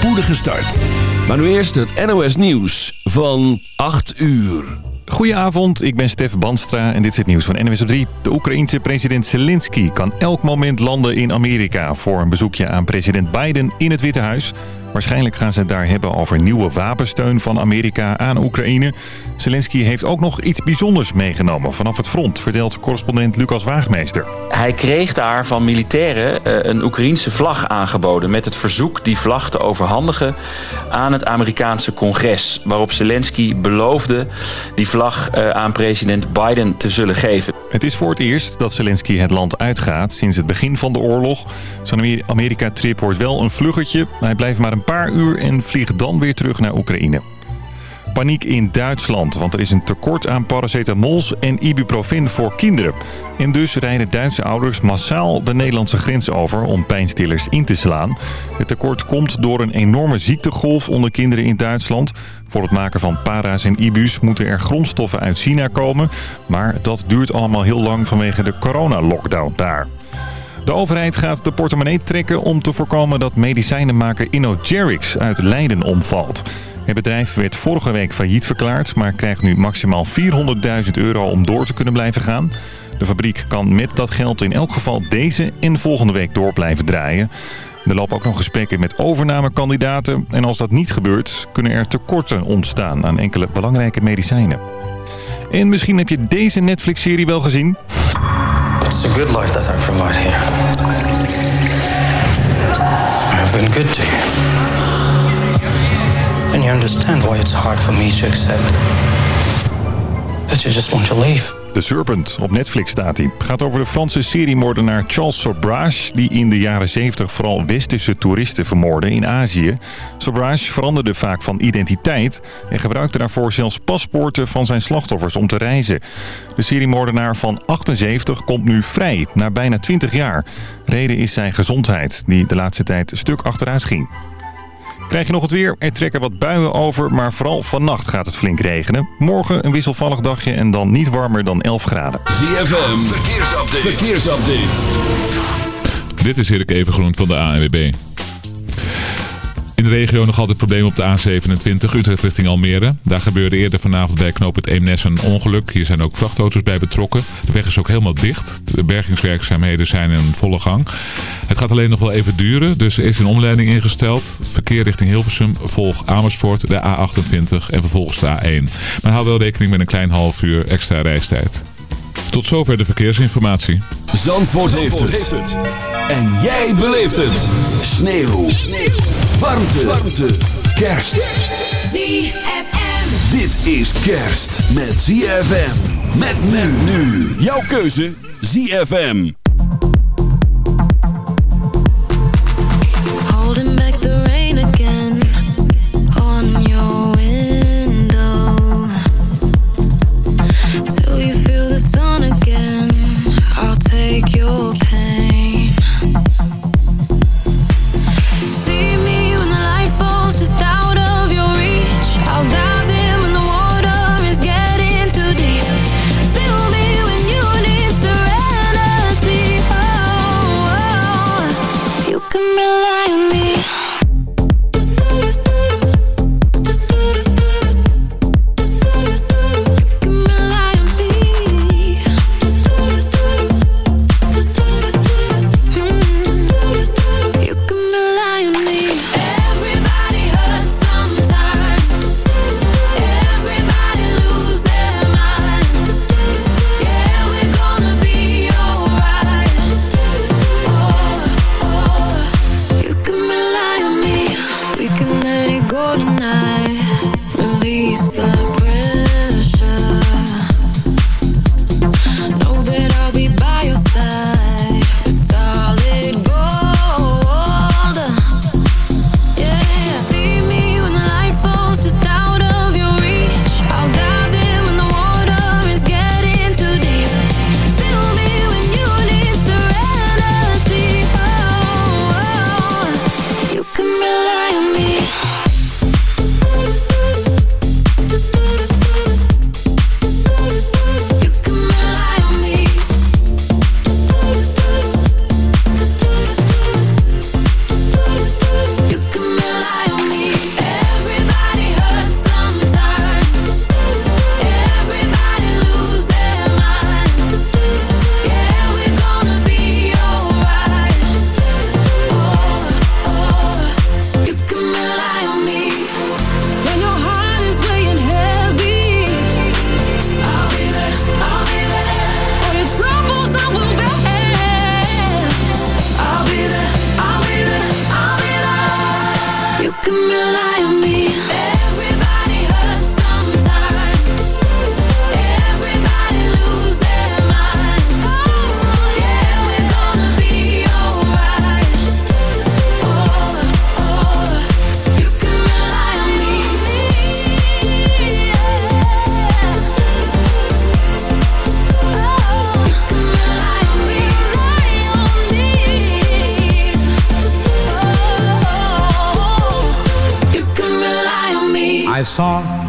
spoedige start. Maar nu eerst het NOS Nieuws van 8 uur. Goedenavond, ik ben Stef Banstra en dit is het nieuws van NWS op 3. De Oekraïense president Zelensky kan elk moment landen in Amerika... voor een bezoekje aan president Biden in het Witte Huis... Waarschijnlijk gaan ze het daar hebben over nieuwe wapensteun van Amerika aan Oekraïne. Zelensky heeft ook nog iets bijzonders meegenomen vanaf het front, vertelt correspondent Lucas Waagmeester. Hij kreeg daar van militairen eh, een Oekraïense vlag aangeboden... met het verzoek die vlag te overhandigen aan het Amerikaanse congres... waarop Zelensky beloofde die vlag eh, aan president Biden te zullen geven. Het is voor het eerst dat Zelensky het land uitgaat sinds het begin van de oorlog. Zijn Amerika-trip wordt wel een vluggetje. Hij blijft maar een paar uur en vliegt dan weer terug naar Oekraïne. Paniek in Duitsland, want er is een tekort aan paracetamols en ibuprofen voor kinderen. En dus rijden Duitse ouders massaal de Nederlandse grens over om pijnstillers in te slaan. Het tekort komt door een enorme ziektegolf onder kinderen in Duitsland. Voor het maken van para's en ibus moeten er grondstoffen uit China komen. Maar dat duurt allemaal heel lang vanwege de coronalockdown daar. De overheid gaat de portemonnee trekken om te voorkomen dat medicijnenmaker InnoGerix uit Leiden omvalt. Het bedrijf werd vorige week failliet verklaard, maar krijgt nu maximaal 400.000 euro om door te kunnen blijven gaan. De fabriek kan met dat geld in elk geval deze en volgende week door blijven draaien. Er lopen ook nog gesprekken met overnamekandidaten. En als dat niet gebeurt, kunnen er tekorten ontstaan aan enkele belangrijke medicijnen. En misschien heb je deze Netflix-serie wel gezien. It's a good life that I provide here. I have been good to you. And you understand why it's hard for me to accept that you just want to leave. The Serpent, op Netflix staat hij. gaat over de Franse seriemoordenaar Charles Sobrage... die in de jaren 70 vooral westerse toeristen vermoordde in Azië. Sobrage veranderde vaak van identiteit... en gebruikte daarvoor zelfs paspoorten van zijn slachtoffers om te reizen. De seriemoordenaar van 78 komt nu vrij, na bijna 20 jaar. Reden is zijn gezondheid, die de laatste tijd stuk achteruit ging. Krijg je nog het weer? Er trekken wat buien over, maar vooral vannacht gaat het flink regenen. Morgen een wisselvallig dagje en dan niet warmer dan 11 graden. ZFM, verkeersupdate. verkeersupdate. Dit is Erik Evengroen van de ANWB. In de regio nog altijd problemen op de A27 Utrecht richting Almere. Daar gebeurde eerder vanavond bij knoop het Eemnes een ongeluk. Hier zijn ook vrachtauto's bij betrokken. De weg is ook helemaal dicht. De bergingswerkzaamheden zijn in volle gang. Het gaat alleen nog wel even duren, dus er is een omleiding ingesteld. Verkeer richting Hilversum, volg Amersfoort, de A28 en vervolgens de A1. Maar hou wel rekening met een klein half uur extra reistijd. Tot zover de verkeersinformatie. Zandvoort, heeft, het. En jij beleeft het. Sneeuw. Sneeuw. Warmte. Warmte. Kerst. ZFM. Dit is kerst met ZFM. Met men nu. Jouw keuze ZFM.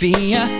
letrinha